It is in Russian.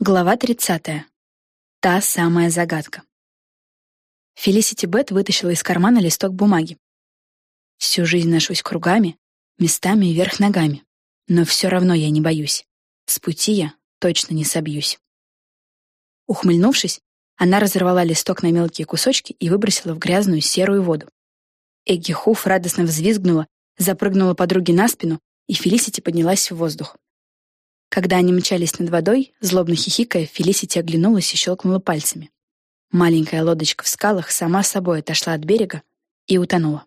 Глава 30. Та самая загадка. Фелисити Бет вытащила из кармана листок бумаги. Всю жизнь ношусь кругами, местами вверх ногами, но все равно я не боюсь. С пути я точно не собьюсь. Ухмыльнувшись, она разорвала листок на мелкие кусочки и выбросила в грязную серую воду. Эгги Хуф радостно взвизгнула, запрыгнула подруге на спину, и Фелисити поднялась в воздух. Когда они мчались над водой, злобно хихикая, Фелисити оглянулась и щелкнула пальцами. Маленькая лодочка в скалах сама собой отошла от берега и утонула.